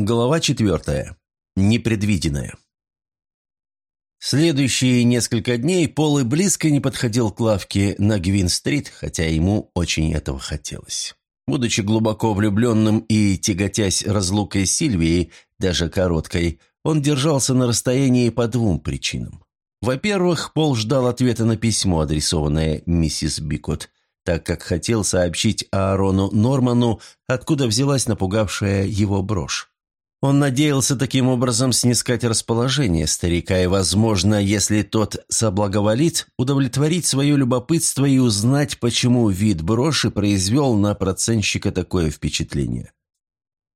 Глава четвертая. Непредвиденное. Следующие несколько дней Пол и близко не подходил к лавке на Гвин-стрит, хотя ему очень этого хотелось. Будучи глубоко влюбленным и тяготясь разлукой с Сильвией, даже короткой, он держался на расстоянии по двум причинам. Во-первых, Пол ждал ответа на письмо, адресованное миссис Бикот, так как хотел сообщить Аарону Норману, откуда взялась напугавшая его брошь. Он надеялся таким образом снискать расположение старика и, возможно, если тот соблаговолит, удовлетворить свое любопытство и узнать, почему вид броши произвел на процентщика такое впечатление.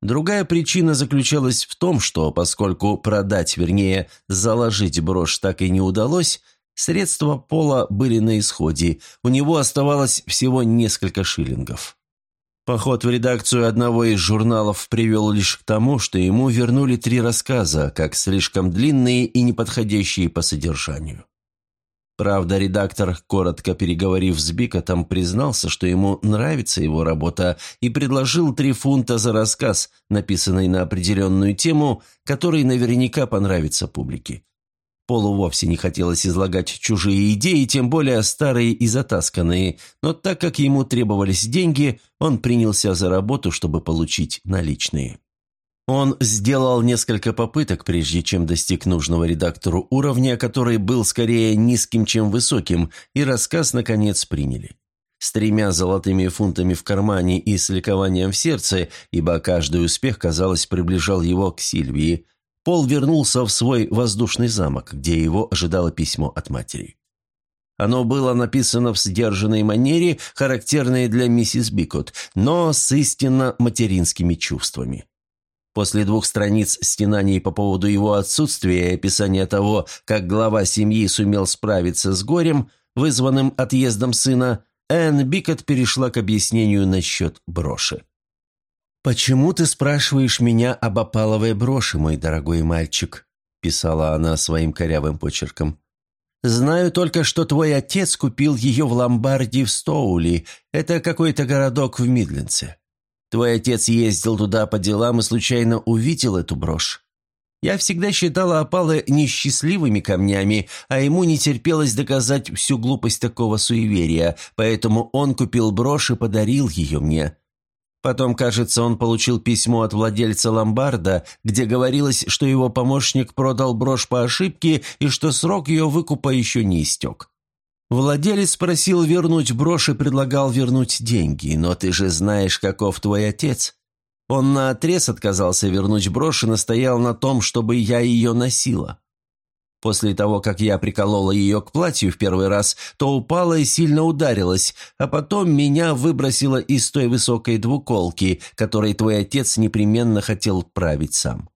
Другая причина заключалась в том, что, поскольку продать, вернее, заложить брошь так и не удалось, средства Пола были на исходе, у него оставалось всего несколько шиллингов. Поход в редакцию одного из журналов привел лишь к тому, что ему вернули три рассказа, как слишком длинные и неподходящие по содержанию. Правда, редактор, коротко переговорив с Бикотом, признался, что ему нравится его работа и предложил три фунта за рассказ, написанный на определенную тему, который наверняка понравится публике. Полу вовсе не хотелось излагать чужие идеи, тем более старые и затасканные, но так как ему требовались деньги, он принялся за работу, чтобы получить наличные. Он сделал несколько попыток, прежде чем достиг нужного редактору уровня, который был скорее низким, чем высоким, и рассказ, наконец, приняли. С тремя золотыми фунтами в кармане и с ликованием в сердце, ибо каждый успех, казалось, приближал его к Сильвии, Пол вернулся в свой воздушный замок, где его ожидало письмо от матери. Оно было написано в сдержанной манере, характерной для миссис Бикот, но с истинно материнскими чувствами. После двух страниц стенаний по поводу его отсутствия и описания того, как глава семьи сумел справиться с горем, вызванным отъездом сына, Энн Бикот перешла к объяснению насчет броши. «Почему ты спрашиваешь меня об опаловой броши, мой дорогой мальчик?» – писала она своим корявым почерком. «Знаю только, что твой отец купил ее в ломбарде в Стоули. Это какой-то городок в Мидлендсе. Твой отец ездил туда по делам и случайно увидел эту брошь. Я всегда считала опалы несчастливыми камнями, а ему не терпелось доказать всю глупость такого суеверия, поэтому он купил брошь и подарил ее мне». Потом, кажется, он получил письмо от владельца ломбарда, где говорилось, что его помощник продал брошь по ошибке и что срок ее выкупа еще не истек. Владелец просил вернуть брошь и предлагал вернуть деньги, но ты же знаешь, каков твой отец. Он наотрез отказался вернуть брошь и настоял на том, чтобы я ее носила. После того, как я приколола ее к платью в первый раз, то упала и сильно ударилась, а потом меня выбросило из той высокой двуколки, которой твой отец непременно хотел править сам.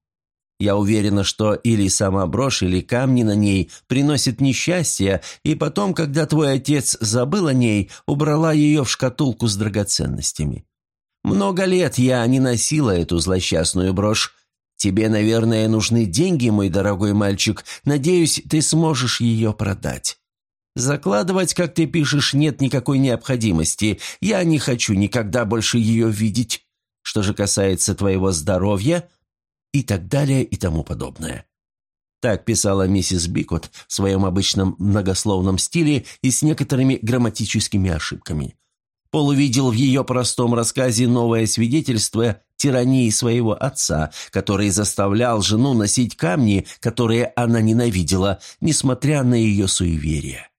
Я уверена, что или сама брошь, или камни на ней приносят несчастье, и потом, когда твой отец забыл о ней, убрала ее в шкатулку с драгоценностями. Много лет я не носила эту злосчастную брошь, Тебе, наверное, нужны деньги, мой дорогой мальчик. Надеюсь, ты сможешь ее продать. Закладывать, как ты пишешь, нет никакой необходимости. Я не хочу никогда больше ее видеть. Что же касается твоего здоровья и так далее и тому подобное. Так писала миссис Бикот в своем обычном многословном стиле и с некоторыми грамматическими ошибками. Пол увидел в ее простом рассказе новое свидетельство тирании своего отца, который заставлял жену носить камни, которые она ненавидела, несмотря на ее суеверие.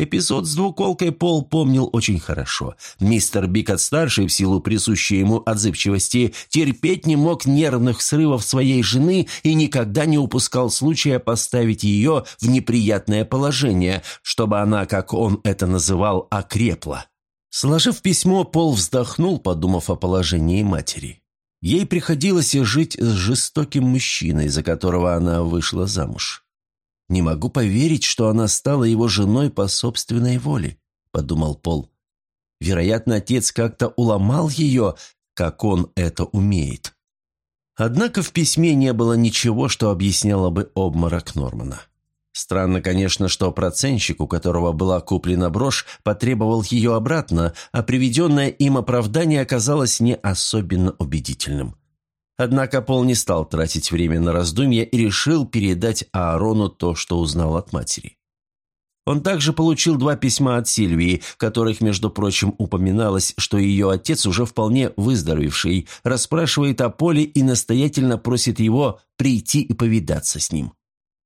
Эпизод с двуколкой Пол помнил очень хорошо. Мистер Бикот-старший, в силу присущей ему отзывчивости, терпеть не мог нервных срывов своей жены и никогда не упускал случая поставить ее в неприятное положение, чтобы она, как он это называл, окрепла. Сложив письмо, Пол вздохнул, подумав о положении матери. Ей приходилось жить с жестоким мужчиной, за которого она вышла замуж. «Не могу поверить, что она стала его женой по собственной воле», – подумал Пол. «Вероятно, отец как-то уломал ее, как он это умеет». Однако в письме не было ничего, что объясняло бы обморок Нормана. Странно, конечно, что процентщик, у которого была куплена брошь, потребовал ее обратно, а приведенное им оправдание оказалось не особенно убедительным. Однако Пол не стал тратить время на раздумья и решил передать Аарону то, что узнал от матери. Он также получил два письма от Сильвии, в которых, между прочим, упоминалось, что ее отец, уже вполне выздоровевший, расспрашивает о Поле и настоятельно просит его прийти и повидаться с ним.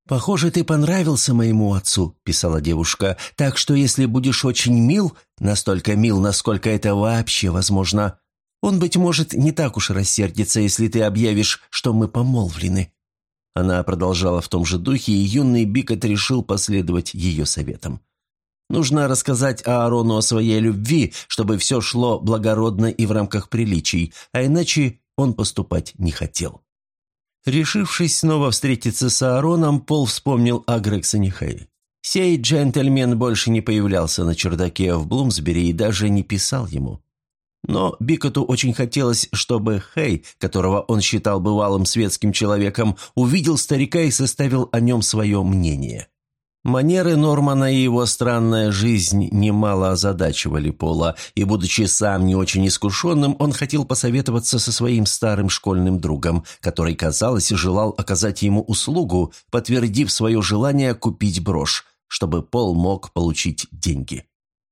«Похоже, ты понравился моему отцу», – писала девушка, «так что если будешь очень мил, настолько мил, насколько это вообще возможно, он, быть может, не так уж рассердится, если ты объявишь, что мы помолвлены». Она продолжала в том же духе, и юный Бикот решил последовать ее советам. Нужно рассказать Аарону о своей любви, чтобы все шло благородно и в рамках приличий, а иначе он поступать не хотел. Решившись снова встретиться с Аароном, Пол вспомнил о Грексоне Хэй. Сей джентльмен больше не появлялся на чердаке в Блумсбери и даже не писал ему. Но Бикоту очень хотелось, чтобы Хей, которого он считал бывалым светским человеком, увидел старика и составил о нем свое мнение. Манеры Нормана и его странная жизнь немало озадачивали Пола, и, будучи сам не очень искушенным, он хотел посоветоваться со своим старым школьным другом, который, казалось, желал оказать ему услугу, подтвердив свое желание купить брошь, чтобы Пол мог получить деньги.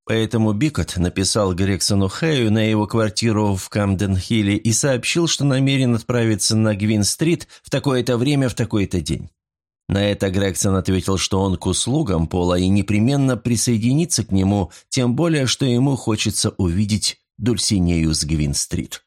Поэтому Бикот написал Грексону Хэю на его квартиру в Камден-Хилле и сообщил, что намерен отправиться на Гвин-стрит в такое-то время в такой-то день. На это Грегсон ответил, что он к услугам Пола и непременно присоединится к нему, тем более, что ему хочется увидеть Дульсинею с Гвин-стрит.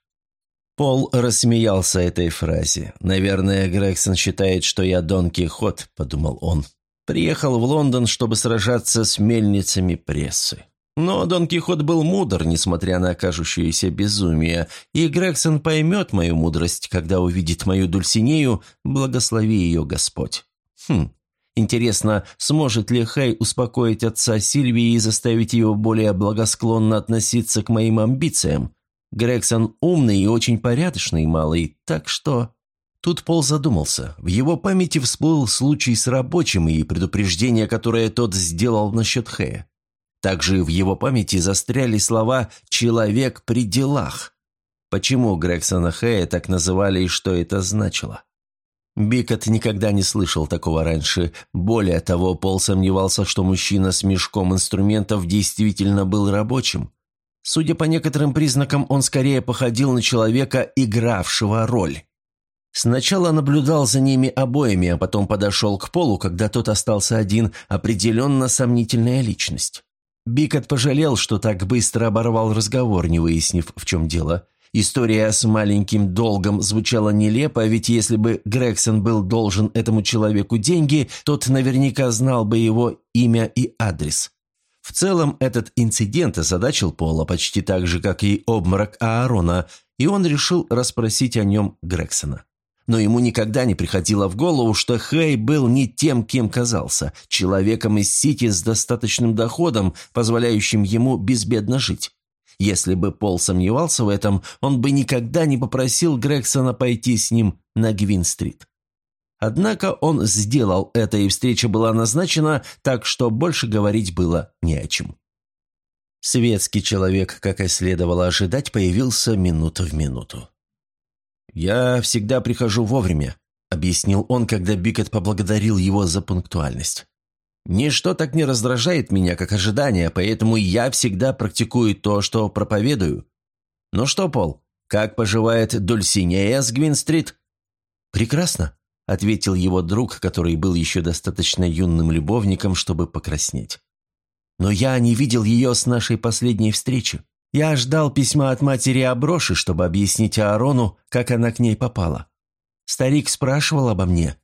Пол рассмеялся этой фразе. «Наверное, Грегсон считает, что я Дон Кихот», — подумал он. «Приехал в Лондон, чтобы сражаться с мельницами прессы». Но Дон Кихот был мудр, несмотря на кажущееся безумие, и Грегсон поймет мою мудрость, когда увидит мою Дульсинею, благослови ее Господь. Хм, интересно, сможет ли Хай успокоить отца Сильвии и заставить его более благосклонно относиться к моим амбициям? Грегсон умный и очень порядочный малый, так что... Тут Пол задумался. В его памяти всплыл случай с рабочим и предупреждение, которое тот сделал насчет Хэя. Также в его памяти застряли слова «человек при делах». Почему Грегсона Хэя так называли и что это значило? Бикот никогда не слышал такого раньше. Более того, Пол сомневался, что мужчина с мешком инструментов действительно был рабочим. Судя по некоторым признакам, он скорее походил на человека, игравшего роль. Сначала наблюдал за ними обоими, а потом подошел к Полу, когда тот остался один, определенно сомнительная личность. Бикот пожалел, что так быстро оборвал разговор, не выяснив, в чем дело. История с маленьким долгом звучала нелепо, ведь если бы Грегсон был должен этому человеку деньги, тот наверняка знал бы его имя и адрес. В целом, этот инцидент озадачил Пола почти так же, как и обморок Аарона, и он решил расспросить о нем Грегсона. Но ему никогда не приходило в голову, что Хэй был не тем, кем казался, человеком из Сити с достаточным доходом, позволяющим ему безбедно жить. Если бы Пол сомневался в этом, он бы никогда не попросил Грегсона пойти с ним на Гвин-стрит. Однако он сделал это, и встреча была назначена, так что больше говорить было не о чем. Светский человек, как и следовало ожидать, появился минута в минуту. «Я всегда прихожу вовремя», — объяснил он, когда Бикет поблагодарил его за пунктуальность. «Ничто так не раздражает меня, как ожидание, поэтому я всегда практикую то, что проповедую. Ну что, Пол, как поживает Дульсинея с Гвин-стрит?» «Прекрасно», — ответил его друг, который был еще достаточно юным любовником, чтобы покраснеть. «Но я не видел ее с нашей последней встречи. Я ждал письма от матери о броши, чтобы объяснить Аарону, как она к ней попала. Старик спрашивал обо мне.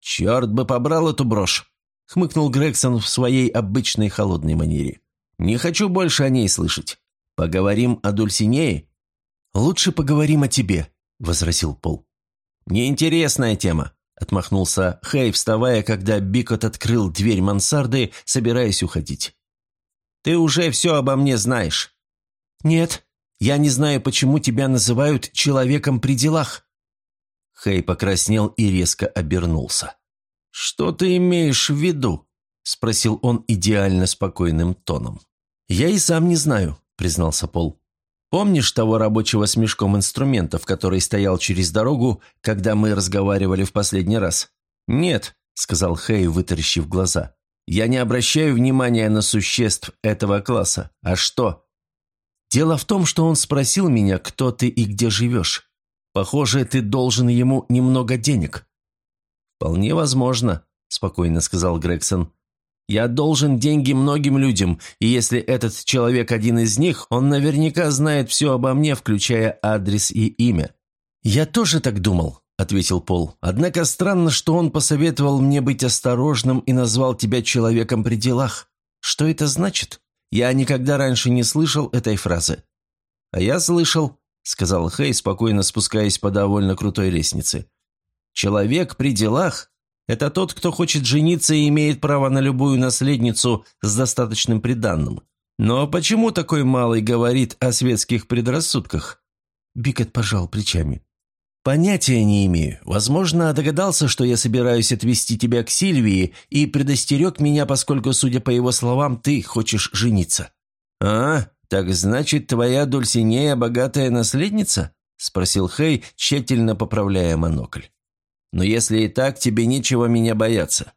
«Черт бы побрал эту брошь!» — хмыкнул Грегсон в своей обычной холодной манере. «Не хочу больше о ней слышать. Поговорим о Дульсинее?» «Лучше поговорим о тебе», — возразил Пол. «Неинтересная тема», — отмахнулся Хей, вставая, когда Бикот открыл дверь мансарды, собираясь уходить. «Ты уже все обо мне знаешь. «Нет, я не знаю, почему тебя называют человеком при делах». Хей покраснел и резко обернулся. «Что ты имеешь в виду?» – спросил он идеально спокойным тоном. «Я и сам не знаю», – признался Пол. Помнишь того рабочего с мешком инструментов, который стоял через дорогу, когда мы разговаривали в последний раз?» «Нет», — сказал Хэй, вытаращив глаза. «Я не обращаю внимания на существ этого класса. А что?» «Дело в том, что он спросил меня, кто ты и где живешь. Похоже, ты должен ему немного денег». «Вполне возможно», – спокойно сказал Грегсон. «Я должен деньги многим людям, и если этот человек один из них, он наверняка знает все обо мне, включая адрес и имя». «Я тоже так думал», – ответил Пол. «Однако странно, что он посоветовал мне быть осторожным и назвал тебя человеком при делах. Что это значит? Я никогда раньше не слышал этой фразы». «А я слышал», – сказал Хей, спокойно спускаясь по довольно крутой лестнице. «Человек при делах это тот, кто хочет жениться и имеет право на любую наследницу с достаточным приданным. Но почему такой малый говорит о светских предрассудках?» Бикет пожал плечами. «Понятия не имею. Возможно, догадался, что я собираюсь отвезти тебя к Сильвии и предостерег меня, поскольку, судя по его словам, ты хочешь жениться». «А, так значит, твоя Дульсинея богатая наследница?» – спросил Хей, тщательно поправляя монокль. Но если и так, тебе нечего меня бояться.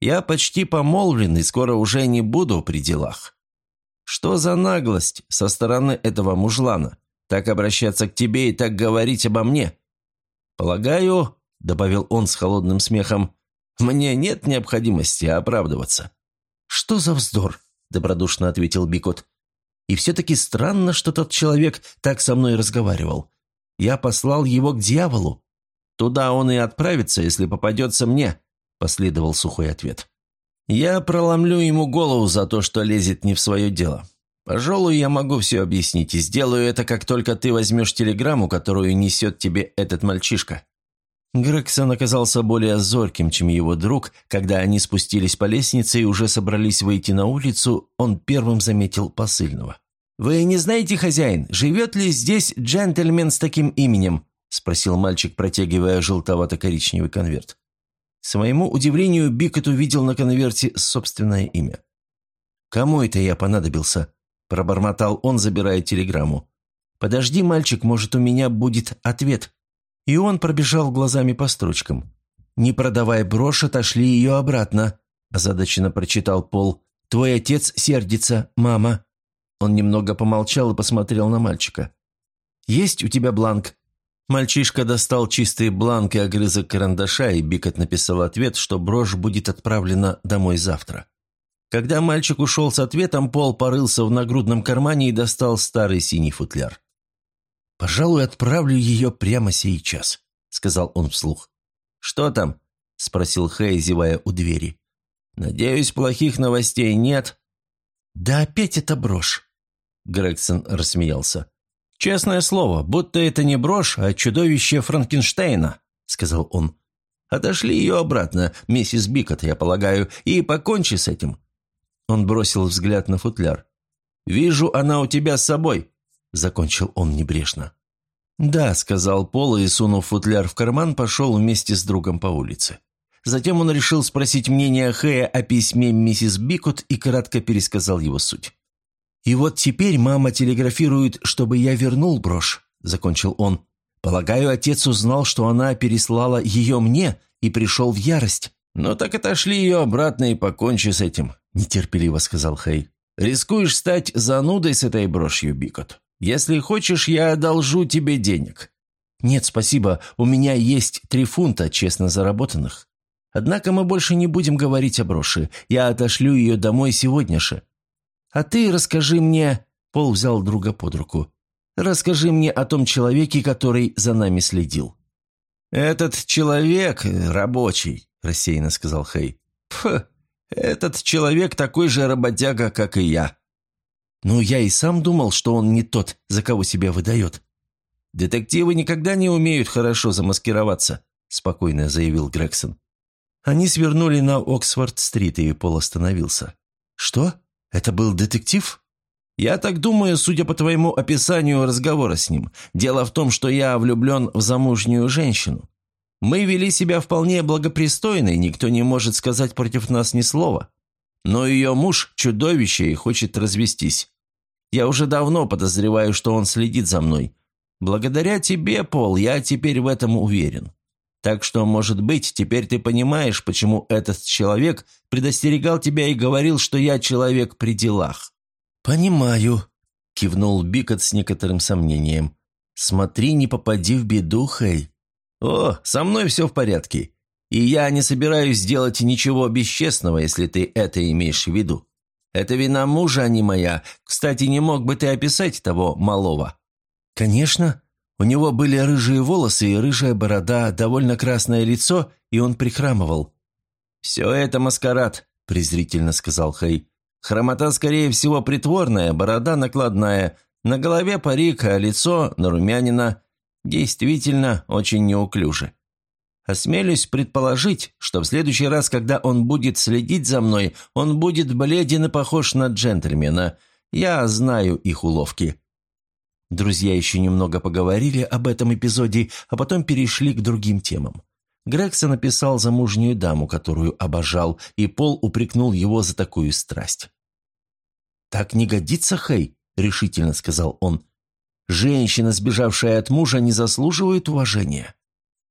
Я почти помолвлен и скоро уже не буду при делах. Что за наглость со стороны этого мужлана? Так обращаться к тебе и так говорить обо мне? Полагаю, — добавил он с холодным смехом, — мне нет необходимости оправдываться. Что за вздор? — добродушно ответил Бикот. И все-таки странно, что тот человек так со мной разговаривал. Я послал его к дьяволу. «Туда он и отправится, если попадется мне», – последовал сухой ответ. «Я проломлю ему голову за то, что лезет не в свое дело. Пожалуй, я могу все объяснить, и сделаю это, как только ты возьмешь телеграмму, которую несет тебе этот мальчишка». Грегсон оказался более зорким, чем его друг. Когда они спустились по лестнице и уже собрались выйти на улицу, он первым заметил посыльного. «Вы не знаете, хозяин, живет ли здесь джентльмен с таким именем?» – спросил мальчик, протягивая желтовато-коричневый конверт. К своему удивлению, Бикет увидел на конверте собственное имя. «Кому это я понадобился?» – пробормотал он, забирая телеграмму. «Подожди, мальчик, может, у меня будет ответ». И он пробежал глазами по строчкам. «Не продавай брошь, отошли ее обратно», – озадаченно прочитал Пол. «Твой отец сердится, мама». Он немного помолчал и посмотрел на мальчика. «Есть у тебя бланк?» Мальчишка достал чистый бланк и огрызок карандаша, и Бикот написал ответ, что брошь будет отправлена домой завтра. Когда мальчик ушел с ответом, Пол порылся в нагрудном кармане и достал старый синий футляр. «Пожалуй, отправлю ее прямо сейчас», — сказал он вслух. «Что там?» — спросил Хэй, зевая у двери. «Надеюсь, плохих новостей нет?» «Да опять это брошь!» Грегсон рассмеялся. «Честное слово, будто это не брошь, а чудовище Франкенштейна», — сказал он. «Отошли ее обратно, миссис Бикот, я полагаю, и покончи с этим». Он бросил взгляд на футляр. «Вижу, она у тебя с собой», — закончил он небрежно. «Да», — сказал Пол и, сунув футляр в карман, пошел вместе с другом по улице. Затем он решил спросить мнение Хэя о письме миссис Бикот и кратко пересказал его суть. «И вот теперь мама телеграфирует, чтобы я вернул брошь», – закончил он. «Полагаю, отец узнал, что она переслала ее мне и пришел в ярость». «Ну так отошли ее обратно и покончи с этим», – нетерпеливо сказал Хей. «Рискуешь стать занудой с этой брошью, Бикот. Если хочешь, я одолжу тебе денег». «Нет, спасибо, у меня есть три фунта, честно заработанных. Однако мы больше не будем говорить о броши. Я отошлю ее домой сегодня же. «А ты расскажи мне...» — Пол взял друга под руку. «Расскажи мне о том человеке, который за нами следил». «Этот человек рабочий», — рассеянно сказал Хей. «Пф, этот человек такой же работяга, как и я». «Ну, я и сам думал, что он не тот, за кого себя выдает». «Детективы никогда не умеют хорошо замаскироваться», — спокойно заявил Грегсон. Они свернули на Оксфорд-стрит, и Пол остановился. «Что?» «Это был детектив?» «Я так думаю, судя по твоему описанию разговора с ним. Дело в том, что я влюблен в замужнюю женщину. Мы вели себя вполне благопристойно, и никто не может сказать против нас ни слова. Но ее муж – чудовище и хочет развестись. Я уже давно подозреваю, что он следит за мной. Благодаря тебе, Пол, я теперь в этом уверен. Так что, может быть, теперь ты понимаешь, почему этот человек предостерегал тебя и говорил, что я человек при делах». «Понимаю», — кивнул Бикот с некоторым сомнением. «Смотри, не попади в беду, Хэй». «О, со мной все в порядке. И я не собираюсь сделать ничего бесчестного, если ты это имеешь в виду. Это вина мужа, а не моя. Кстати, не мог бы ты описать того малого?» «Конечно. У него были рыжие волосы и рыжая борода, довольно красное лицо, и он прихрамывал». «Все это маскарад», – презрительно сказал Хэй. «Хромота, скорее всего, притворная, борода накладная, на голове парик, а лицо нарумянина. Действительно, очень неуклюже. Осмелюсь предположить, что в следующий раз, когда он будет следить за мной, он будет бледен и похож на джентльмена. Я знаю их уловки». Друзья еще немного поговорили об этом эпизоде, а потом перешли к другим темам. Грегсон написал замужнюю даму, которую обожал, и Пол упрекнул его за такую страсть. «Так не годится, Хей», — решительно сказал он. «Женщина, сбежавшая от мужа, не заслуживает уважения».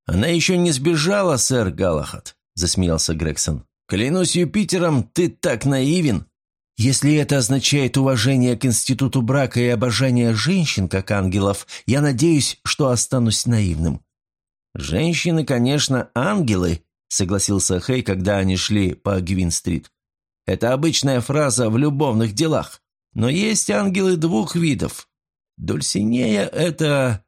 «Она еще не сбежала, сэр Галахат», — засмеялся Грегсон. «Клянусь Юпитером, ты так наивен». Если это означает уважение к институту брака и обожание женщин, как ангелов, я надеюсь, что останусь наивным». «Женщины, конечно, ангелы», — согласился Хей, когда они шли по Гвин-стрит. «Это обычная фраза в любовных делах. Но есть ангелы двух видов. Дульсинея — это...»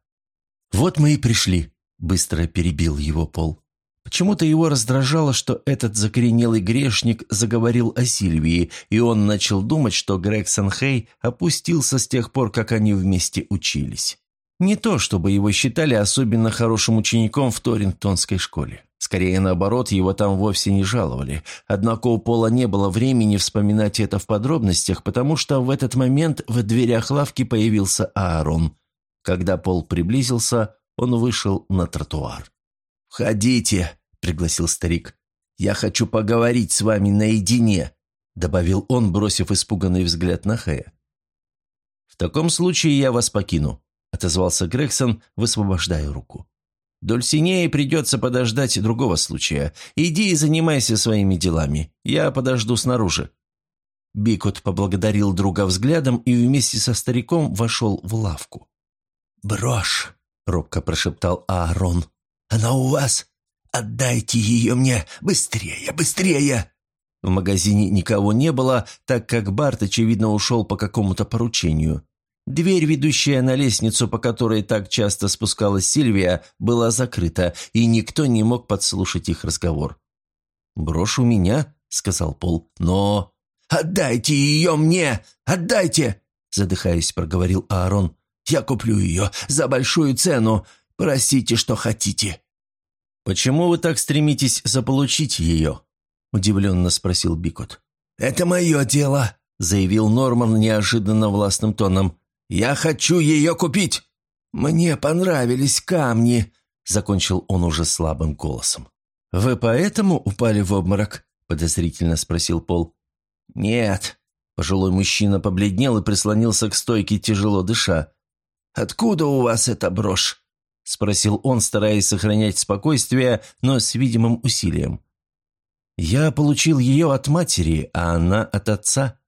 «Вот мы и пришли», — быстро перебил его Пол. Почему-то его раздражало, что этот закоренелый грешник заговорил о Сильвии, и он начал думать, что Грег Санхей опустился с тех пор, как они вместе учились. Не то, чтобы его считали особенно хорошим учеником в Торингтонской школе. Скорее наоборот, его там вовсе не жаловали. Однако у Пола не было времени вспоминать это в подробностях, потому что в этот момент в дверях лавки появился Аарон. Когда Пол приблизился, он вышел на тротуар. «Входите», — пригласил старик. «Я хочу поговорить с вами наедине», — добавил он, бросив испуганный взгляд на Хэя. «В таком случае я вас покину», — отозвался Грегсон, высвобождая руку. «Дульсинее придется подождать другого случая. Иди и занимайся своими делами. Я подожду снаружи». Бикот поблагодарил друга взглядом и вместе со стариком вошел в лавку. «Брошь!» — робко прошептал Аарон. Она у вас? Отдайте ее мне! Быстрее, быстрее!» В магазине никого не было, так как Барт, очевидно, ушел по какому-то поручению. Дверь, ведущая на лестницу, по которой так часто спускалась Сильвия, была закрыта, и никто не мог подслушать их разговор. «Брошь у меня», — сказал Пол, — «но...» «Отдайте ее мне! Отдайте!» — задыхаясь, проговорил Аарон. «Я куплю ее за большую цену. Просите, что хотите». «Почему вы так стремитесь заполучить ее?» – удивленно спросил Бикот. «Это мое дело», – заявил Норман неожиданно властным тоном. «Я хочу ее купить!» «Мне понравились камни», – закончил он уже слабым голосом. «Вы поэтому упали в обморок?» – подозрительно спросил Пол. «Нет». Пожилой мужчина побледнел и прислонился к стойке, тяжело дыша. «Откуда у вас эта брошь?» – спросил он, стараясь сохранять спокойствие, но с видимым усилием. «Я получил ее от матери, а она от отца».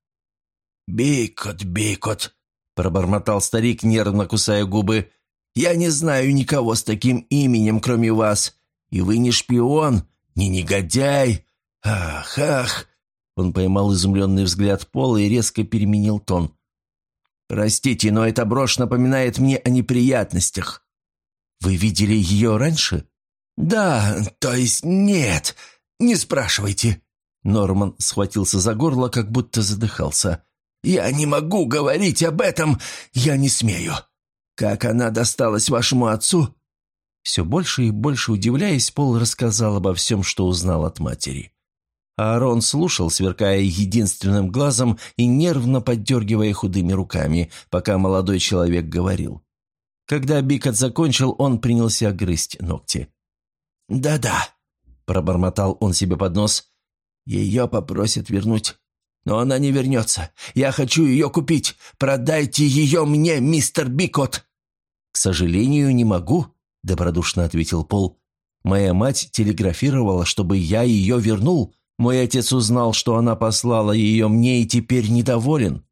«Бикот, Бикот», – пробормотал старик, нервно кусая губы. «Я не знаю никого с таким именем, кроме вас. И вы не шпион, не негодяй. Ах, ах!» Он поймал изумленный взгляд Пола и резко переменил тон. «Простите, но эта брошь напоминает мне о неприятностях. Вы видели ее раньше?» «Да, то есть нет. Не спрашивайте». Норман схватился за горло, как будто задыхался. «Я не могу говорить об этом. Я не смею. Как она досталась вашему отцу?» Все больше и больше удивляясь, Пол рассказал обо всем, что узнал от матери. Аарон слушал, сверкая единственным глазом и нервно поддергивая худыми руками, пока молодой человек говорил. Когда Бикот закончил, он принялся грызть ногти. «Да-да», – пробормотал он себе под нос. «Ее попросят вернуть Но она не вернется. Я хочу ее купить. Продайте ее мне, мистер Бикот!» «К сожалению, не могу», — добродушно ответил Пол. «Моя мать телеграфировала, чтобы я ее вернул. Мой отец узнал, что она послала ее мне и теперь недоволен».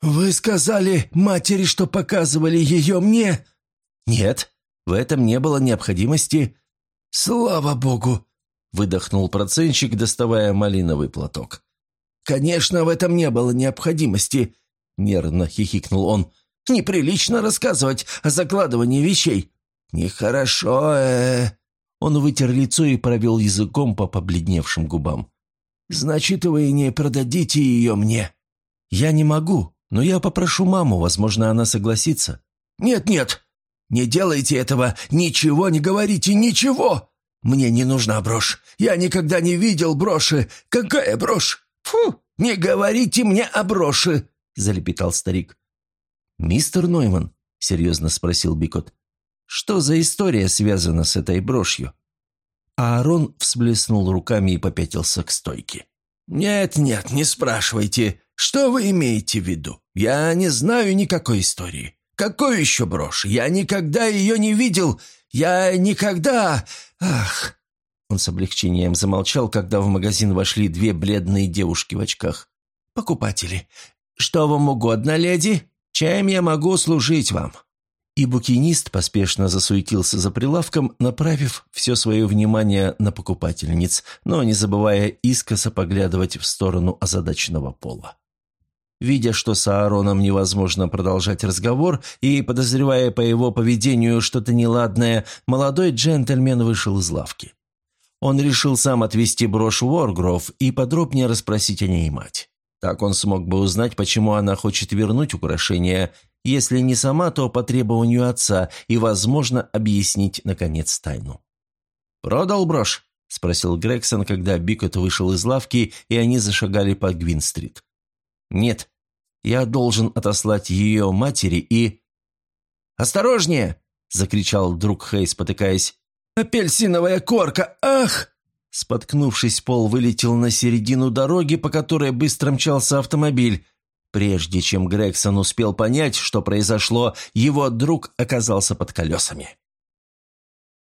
«Вы сказали матери, что показывали ее мне?» «Нет, в этом не было необходимости». «Слава богу!» — выдохнул процентщик, доставая малиновый платок. «Конечно, в этом не было необходимости», — нервно хихикнул он. «Неприлично рассказывать о закладывании вещей. Нехорошо, э...» Он вытер лицо и провел языком по побледневшим губам. «Значит, вы не продадите ее мне?» «Я не могу, но я попрошу маму, возможно, она согласится». «Нет-нет, не делайте этого, ничего не говорите, ничего! Мне не нужна брошь, я никогда не видел броши. Какая брошь? Фу, не говорите мне о броши!» – залепетал старик. «Мистер Нойман», – серьезно спросил Бикот, – «что за история связана с этой брошью?» Аарон всплеснул руками и попятился к стойке. «Нет-нет, не спрашивайте. Что вы имеете в виду? Я не знаю никакой истории. Какой еще брошь? Я никогда ее не видел. Я никогда... Ах!» Он с облегчением замолчал, когда в магазин вошли две бледные девушки в очках. «Покупатели. Что вам угодно, леди? Чем я могу служить вам?» И букинист поспешно засуетился за прилавком, направив все свое внимание на покупательниц, но не забывая искоса поглядывать в сторону озадаченного пола. Видя, что с Аароном невозможно продолжать разговор, и подозревая по его поведению что-то неладное, молодой джентльмен вышел из лавки. Он решил сам отвезти брошь Уоргров и подробнее расспросить о ней мать. Так он смог бы узнать, почему она хочет вернуть украшение, если не сама, то по требованию отца, и, возможно, объяснить, наконец, тайну. «Продал брошь?» – спросил Грегсон, когда Бикот вышел из лавки, и они зашагали по Гвин-стрит. «Нет, я должен отослать ее матери и...» «Осторожнее!» – закричал друг Хейс, потыкаясь. «Апельсиновая корка! Ах!» Споткнувшись, Пол вылетел на середину дороги, по которой быстро мчался автомобиль. Прежде чем Грегсон успел понять, что произошло, его друг оказался под колесами.